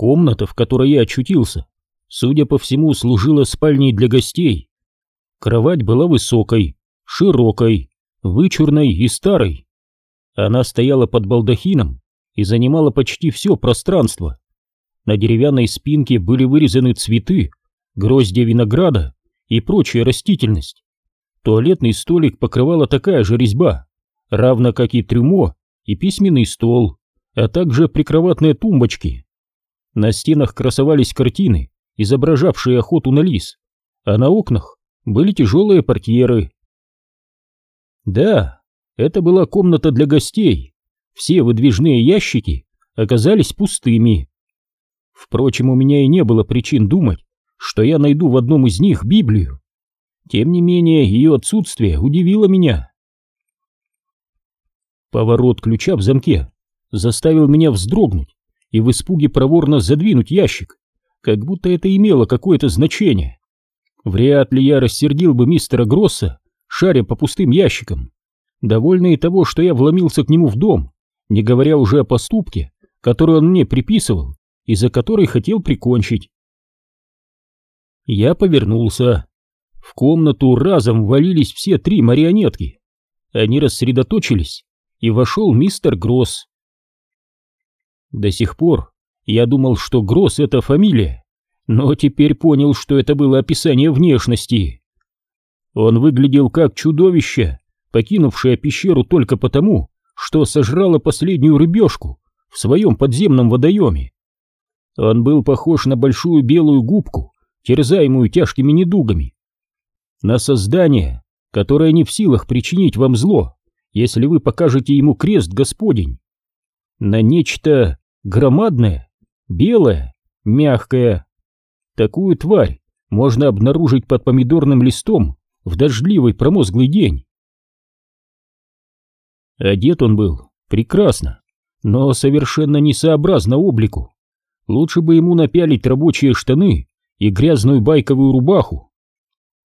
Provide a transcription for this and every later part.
Комната, в которой я очутился, судя по всему, служила спальней для гостей. Кровать была высокой, широкой, вычурной и старой. Она стояла под балдахином и занимала почти все пространство. На деревянной спинке были вырезаны цветы, гроздья винограда и прочая растительность. Туалетный столик покрывала такая же резьба, равно как и трюмо и письменный стол, а также прикроватные тумбочки. На стенах красовались картины, изображавшие охоту на лис, а на окнах были тяжелые портьеры. Да, это была комната для гостей. Все выдвижные ящики оказались пустыми. Впрочем, у меня и не было причин думать, что я найду в одном из них Библию. Тем не менее, ее отсутствие удивило меня. Поворот ключа в замке заставил меня вздрогнуть и в испуге проворно задвинуть ящик, как будто это имело какое-то значение. Вряд ли я рассердил бы мистера Гросса, шаря по пустым ящикам, довольный того, что я вломился к нему в дом, не говоря уже о поступке, который он мне приписывал и за который хотел прикончить. Я повернулся. В комнату разом ввалились все три марионетки. Они рассредоточились, и вошел мистер Гросс. До сих пор я думал, что Гросс — это фамилия, но теперь понял, что это было описание внешности. Он выглядел как чудовище, покинувшее пещеру только потому, что сожрало последнюю рыбешку в своем подземном водоеме. Он был похож на большую белую губку, терзаемую тяжкими недугами. На создание, которое не в силах причинить вам зло, если вы покажете ему крест Господень. На нечто громадное, белое, мягкое. Такую тварь можно обнаружить под помидорным листом в дождливый промозглый день. Одет он был прекрасно, но совершенно несообразно облику. Лучше бы ему напялить рабочие штаны и грязную байковую рубаху.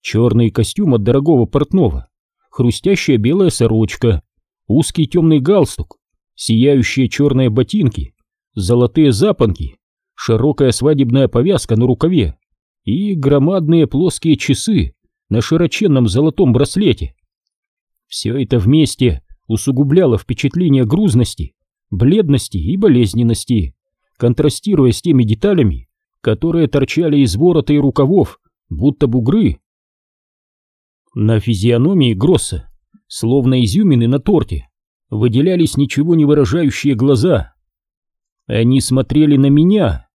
Черный костюм от дорогого портного, хрустящая белая сорочка, узкий темный галстук, сияющие черные ботинки золотые запонки, широкая свадебная повязка на рукаве и громадные плоские часы на широченном золотом браслете. Все это вместе усугубляло впечатление грузности, бледности и болезненности, контрастируя с теми деталями, которые торчали из ворота и рукавов, будто бугры. На физиономии Гросса, словно изюмины на торте, выделялись ничего не выражающие глаза, они смотрели на меня.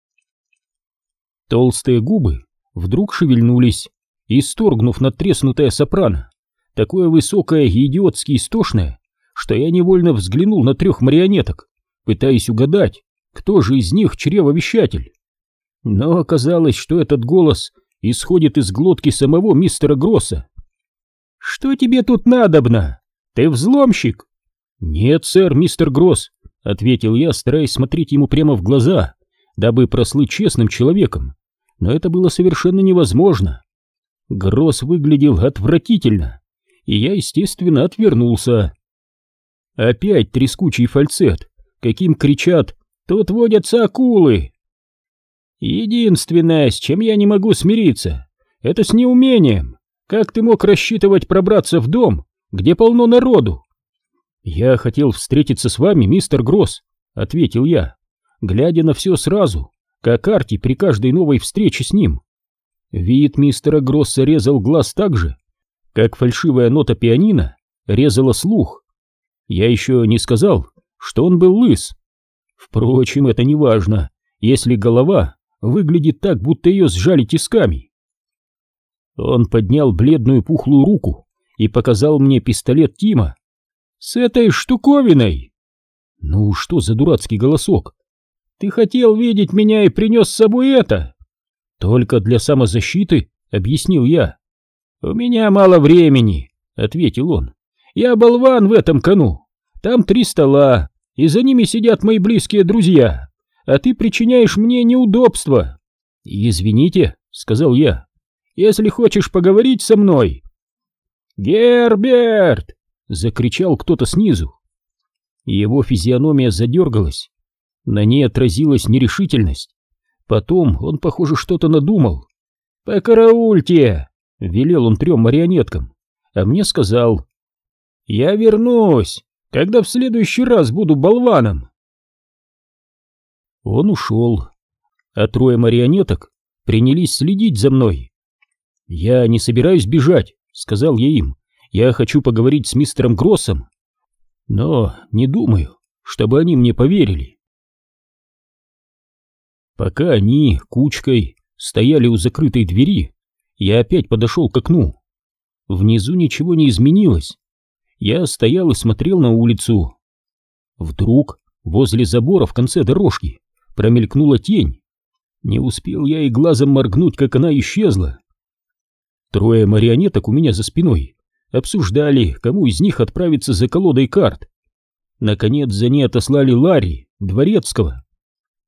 Толстые губы вдруг шевельнулись, исторгнув надтреснутое сопрано, такое высокое и идиотски истошное, что я невольно взглянул на трех марионеток, пытаясь угадать, кто же из них чревовещатель. Но оказалось, что этот голос исходит из глотки самого мистера Гросса. «Что тебе тут надобно? Ты взломщик?» «Нет, сэр, мистер Гросс, — ответил я, стараясь смотреть ему прямо в глаза, дабы прослыть честным человеком. Но это было совершенно невозможно. Гросс выглядел отвратительно, и я, естественно, отвернулся. Опять трескучий фальцет, каким кричат «Тут водятся акулы!» Единственное, с чем я не могу смириться, это с неумением. Как ты мог рассчитывать пробраться в дом, где полно народу? «Я хотел встретиться с вами, мистер Гросс», — ответил я, глядя на все сразу, как Арти при каждой новой встрече с ним. Вид мистера Гросса резал глаз так же, как фальшивая нота пианино резала слух. Я еще не сказал, что он был лыс. Впрочем, это не важно, если голова выглядит так, будто ее сжали тисками. Он поднял бледную пухлую руку и показал мне пистолет Тима, с этой штуковиной. Ну, что за дурацкий голосок? Ты хотел видеть меня и принес с собой это? Только для самозащиты, объяснил я. У меня мало времени, ответил он. Я болван в этом кону. Там три стола, и за ними сидят мои близкие друзья, а ты причиняешь мне неудобства. Извините, сказал я. Если хочешь поговорить со мной. Герберт, Закричал кто-то снизу. Его физиономия задергалась. На ней отразилась нерешительность. Потом он, похоже, что-то надумал. «Покараульте!» — велел он трем марионеткам, а мне сказал. «Я вернусь, когда в следующий раз буду болваном!» Он ушел, а трое марионеток принялись следить за мной. «Я не собираюсь бежать», — сказал я им. «Я хочу поговорить с мистером Гроссом, но не думаю, чтобы они мне поверили». Пока они кучкой стояли у закрытой двери, я опять подошел к окну. Внизу ничего не изменилось. Я стоял и смотрел на улицу. Вдруг возле забора в конце дорожки промелькнула тень. Не успел я и глазом моргнуть, как она исчезла. Трое марионеток у меня за спиной обсуждали, кому из них отправиться за колодой карт. Наконец за ней отослали Ларри, дворецкого.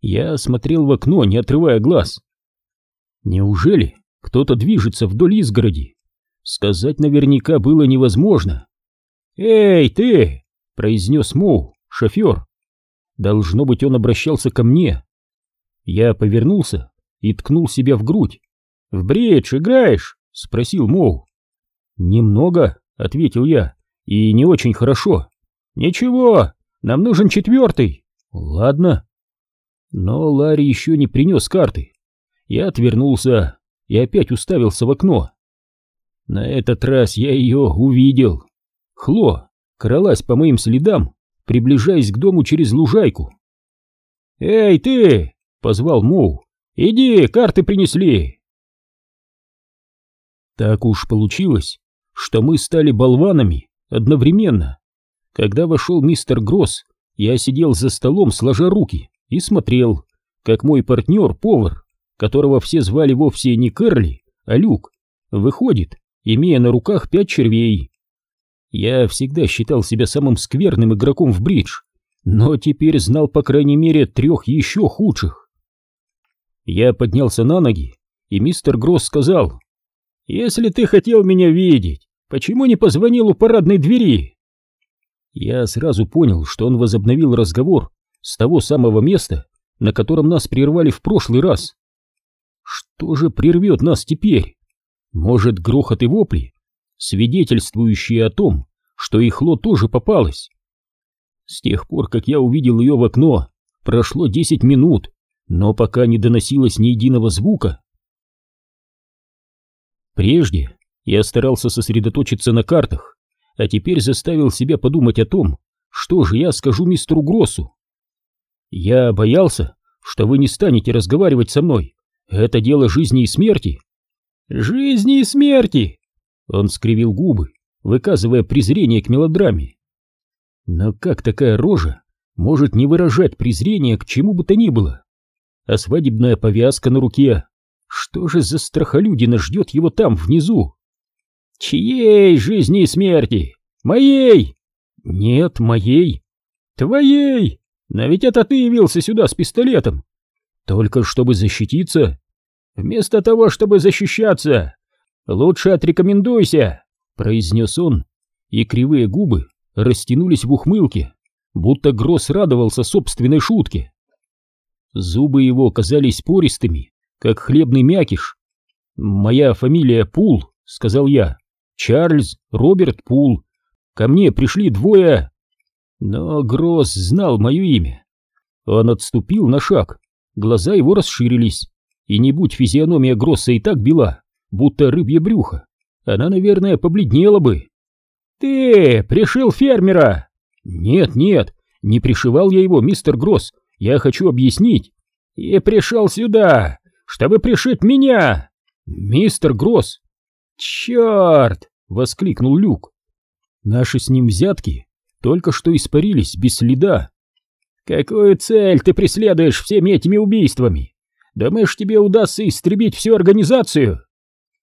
Я смотрел в окно, не отрывая глаз. Неужели кто-то движется вдоль изгороди? Сказать наверняка было невозможно. «Эй, ты!» — произнес Моу, шофер. Должно быть, он обращался ко мне. Я повернулся и ткнул себя в грудь. «В бридж играешь?» — спросил Моу. «Немного», — ответил я, — «и не очень хорошо». «Ничего, нам нужен четвертый». «Ладно». Но Ларри еще не принес карты. Я отвернулся и опять уставился в окно. На этот раз я ее увидел. Хло кралась по моим следам, приближаясь к дому через лужайку. «Эй, ты!» — позвал Моу. «Иди, карты принесли!» Так уж получилось, что мы стали болванами одновременно. Когда вошел мистер Гросс, я сидел за столом, сложа руки, и смотрел, как мой партнер, повар, которого все звали вовсе не Кэрли, а Люк, выходит, имея на руках пять червей. Я всегда считал себя самым скверным игроком в бридж, но теперь знал по крайней мере трех еще худших. Я поднялся на ноги, и мистер Гросс сказал, «Если ты хотел меня видеть, почему не позвонил у парадной двери?» Я сразу понял, что он возобновил разговор с того самого места, на котором нас прервали в прошлый раз. Что же прервет нас теперь? Может, грохот и вопли, свидетельствующие о том, что Ихло тоже попалась? С тех пор, как я увидел ее в окно, прошло десять минут, но пока не доносилось ни единого звука. Прежде я старался сосредоточиться на картах, а теперь заставил себя подумать о том, что же я скажу мистеру Гроссу. Я боялся, что вы не станете разговаривать со мной. Это дело жизни и смерти. Жизни и смерти! Он скривил губы, выказывая презрение к мелодраме. Но как такая рожа может не выражать презрения к чему бы то ни было? А свадебная повязка на руке что же за страхолюдина ждет его там, внизу? Чьей жизни и смерти? Моей? Нет, моей. Твоей? Но ведь это ты явился сюда с пистолетом. Только чтобы защититься? Вместо того, чтобы защищаться, лучше отрекомендуйся, произнес он, и кривые губы растянулись в ухмылке, будто Гросс радовался собственной шутке. Зубы его казались пористыми, как хлебный мякиш. «Моя фамилия Пул», — сказал я. «Чарльз Роберт Пул. Ко мне пришли двое...» Но Гросс знал мое имя. Он отступил на шаг, глаза его расширились, и не будь физиономия Гросса и так бела, будто рыбье брюхо, она, наверное, побледнела бы. «Ты пришил фермера!» «Нет, нет, не пришивал я его, мистер Гросс, я хочу объяснить». «И пришел сюда, чтобы пришить меня!» «Мистер Гросс!» «Черт!» — воскликнул Люк. «Наши с ним взятки только что испарились без следа». «Какую цель ты преследуешь всеми этими убийствами? Думаешь, тебе удастся истребить всю организацию?»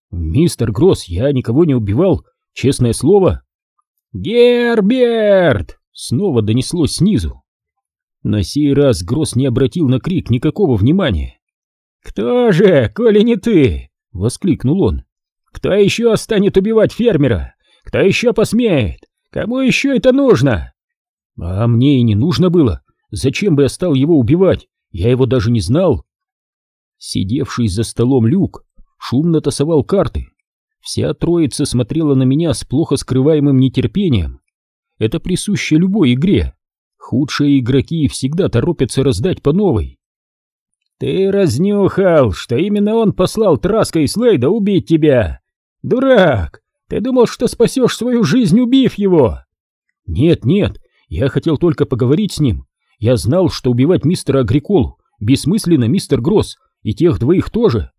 «Мистер Гросс, я никого не убивал, честное слово». «Герберт!» — снова донеслось снизу. На сей раз Гросс не обратил на крик никакого внимания. «Кто же, коли не ты?» — воскликнул он. «Кто еще станет убивать фермера? Кто еще посмеет? Кому еще это нужно?» «А мне и не нужно было. Зачем бы я стал его убивать? Я его даже не знал». Сидевший за столом Люк шумно тасовал карты. Вся троица смотрела на меня с плохо скрываемым нетерпением. Это присуще любой игре. Худшие игроки всегда торопятся раздать по новой. «Ты разнюхал, что именно он послал Траска и Слейда убить тебя! Дурак! Ты думал, что спасешь свою жизнь, убив его!» «Нет, нет, я хотел только поговорить с ним. Я знал, что убивать мистера Агриколу бессмысленно, мистер Гросс, и тех двоих тоже».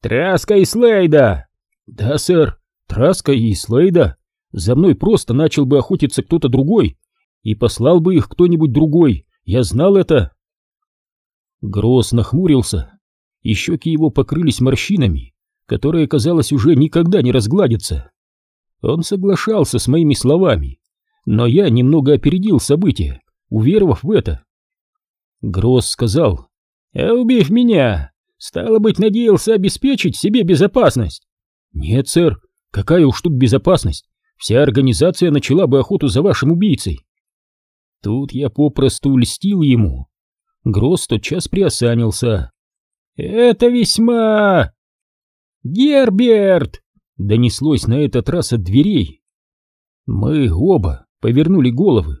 «Траска и Слейда!» «Да, сэр, Траска и Слейда. За мной просто начал бы охотиться кто-то другой, и послал бы их кто-нибудь другой, я знал это. Гросс нахмурился, и щеки его покрылись морщинами, которые, казалось, уже никогда не разгладятся. Он соглашался с моими словами, но я немного опередил события, уверовав в это. Гросс сказал, «А убив меня, стало быть, надеялся обеспечить себе безопасность?» «Нет, сэр, какая уж тут безопасность, вся организация начала бы охоту за вашим убийцей». Тут я попросту льстил ему. Гросс тотчас приосанился. «Это весьма...» «Герберт!» — донеслось на этот раз от дверей. Мы оба повернули головы.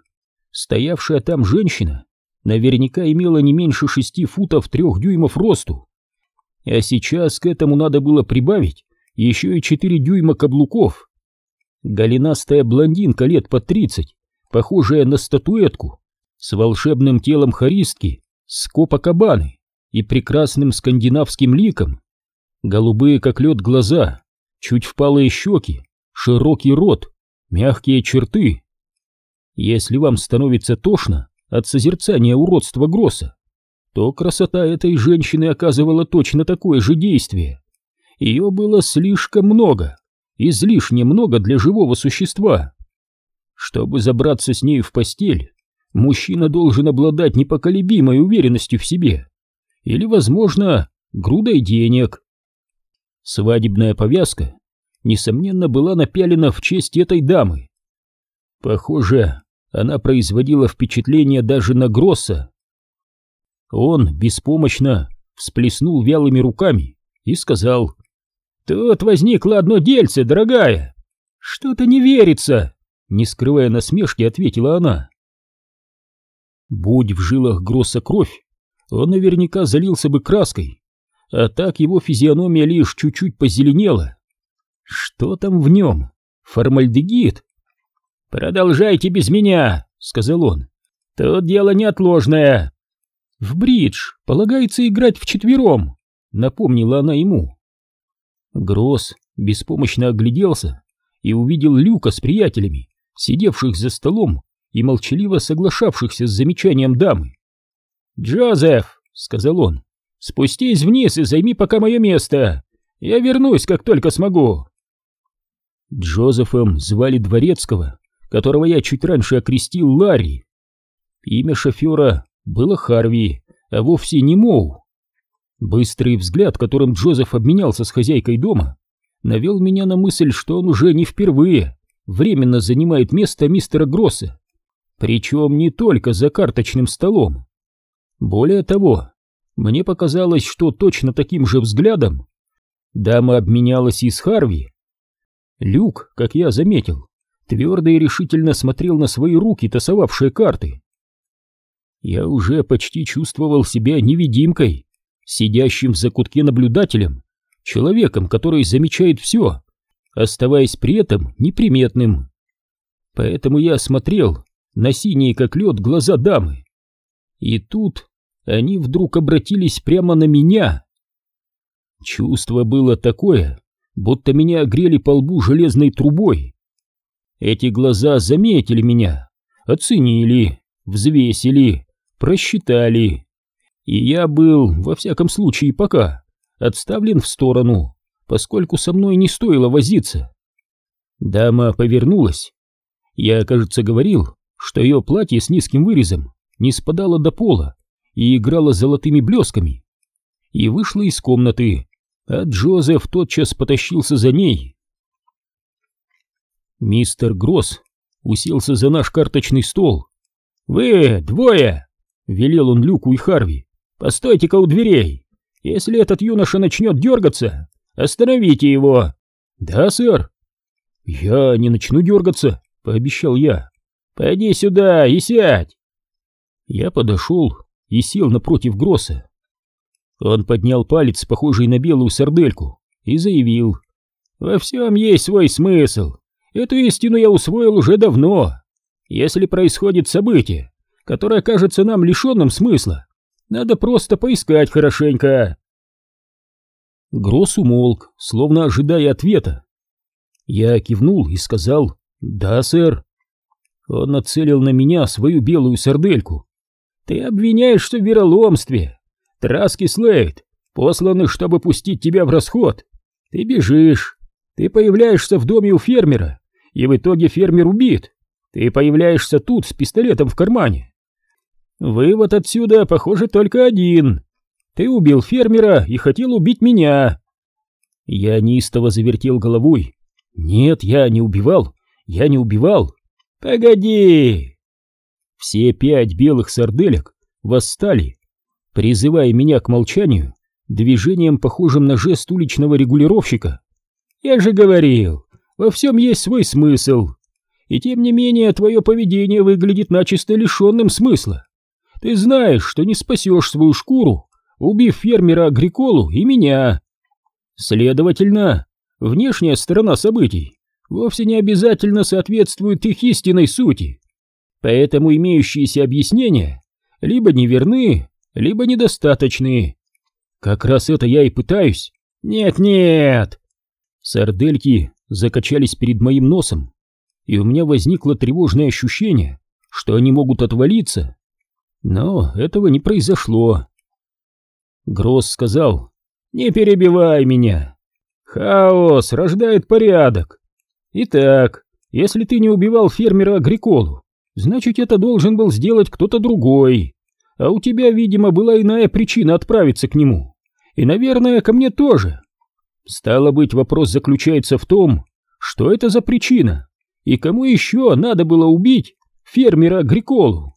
Стоявшая там женщина наверняка имела не меньше шести футов трех дюймов росту. А сейчас к этому надо было прибавить еще и четыре дюйма каблуков. Голенастая блондинка лет под тридцать похожая на статуэтку, с волшебным телом харистки, с кабаны и прекрасным скандинавским ликом. Голубые, как лед, глаза, чуть впалые щеки, широкий рот, мягкие черты. Если вам становится тошно от созерцания уродства Гросса, то красота этой женщины оказывала точно такое же действие. Ее было слишком много, излишне много для живого существа. Чтобы забраться с ней в постель, мужчина должен обладать непоколебимой уверенностью в себе или, возможно, грудой денег. Свадебная повязка, несомненно, была напялена в честь этой дамы. Похоже, она производила впечатление даже на Гросса. Он беспомощно всплеснул вялыми руками и сказал, «Тут возникло одно дельце, дорогая. Что-то не верится». Не скрывая насмешки, ответила она. Будь в жилах Гросса кровь, он наверняка залился бы краской, а так его физиономия лишь чуть-чуть позеленела. Что там в нем? Формальдегид? «Продолжайте без меня», — сказал он. «Тут дело неотложное». «В бридж полагается играть вчетвером», — напомнила она ему. Гросс беспомощно огляделся и увидел Люка с приятелями, сидевших за столом и молчаливо соглашавшихся с замечанием дамы. «Джозеф», — сказал он, — «спустись вниз и займи пока мое место. Я вернусь, как только смогу». Джозефом звали Дворецкого, которого я чуть раньше окрестил Ларри. Имя шофера было Харви, а вовсе не Моу. Быстрый взгляд, которым Джозеф обменялся с хозяйкой дома, навел меня на мысль, что он уже не впервые временно занимает место мистера Гросса, причем не только за карточным столом. Более того, мне показалось, что точно таким же взглядом дама обменялась и с Харви. Люк, как я заметил, твердо и решительно смотрел на свои руки, тасовавшие карты. Я уже почти чувствовал себя невидимкой, сидящим в закутке наблюдателем, человеком, который замечает все, оставаясь при этом неприметным. Поэтому я смотрел на синие как лед глаза дамы. И тут они вдруг обратились прямо на меня. Чувство было такое, будто меня огрели по лбу железной трубой. Эти глаза заметили меня, оценили, взвесили, просчитали. И я был, во всяком случае пока, отставлен в сторону поскольку со мной не стоило возиться. Дама повернулась. Я, кажется, говорил, что ее платье с низким вырезом не спадало до пола и играло золотыми блесками. И вышла из комнаты, а Джозеф тотчас потащился за ней. Мистер Гросс уселся за наш карточный стол. «Вы двое!» — велел он Люку и Харви. «Постойте-ка у дверей! Если этот юноша начнет дергаться, остановите его. Да, сэр. Я не начну дергаться, пообещал я. Пойди сюда и сядь. Я подошел и сел напротив Гросса. Он поднял палец, похожий на белую сардельку, и заявил. «Во всем есть свой смысл. Эту истину я усвоил уже давно. Если происходит событие, которое кажется нам лишенным смысла, надо просто поискать хорошенько». Гросс умолк, словно ожидая ответа. Я кивнул и сказал «Да, сэр». Он нацелил на меня свою белую сардельку. «Ты обвиняешься в вероломстве. Траски Слейд посланы, чтобы пустить тебя в расход. Ты бежишь. Ты появляешься в доме у фермера, и в итоге фермер убит. Ты появляешься тут с пистолетом в кармане. Вывод отсюда, похоже, только один. Ты убил фермера и хотел убить меня. Я неистово завертел головой. Нет, я не убивал. Я не убивал. Погоди. Все пять белых сарделек восстали призывая меня к молчанию движением, похожим на жест уличного регулировщика. «Я же говорил, во всем есть свой смысл, и тем не менее твое поведение выглядит начисто лишенным смысла. Ты знаешь, что не спасешь свою шкуру, убив фермера Агриколу и меня. Следовательно, внешняя сторона событий вовсе не обязательно соответствует их истинной сути, поэтому имеющиеся объяснения либо неверны, либо недостаточные. Как раз это я и пытаюсь. Нет-нет. Сардельки закачались перед моим носом, и у меня возникло тревожное ощущение, что они могут отвалиться. Но этого не произошло. Гросс сказал, «Не перебивай меня. Хаос рождает порядок. Итак, если ты не убивал фермера Агриколу, значит, это должен был сделать кто-то другой а у тебя, видимо, была иная причина отправиться к нему. И, наверное, ко мне тоже. Стало быть, вопрос заключается в том, что это за причина, и кому еще надо было убить фермера Гриколу.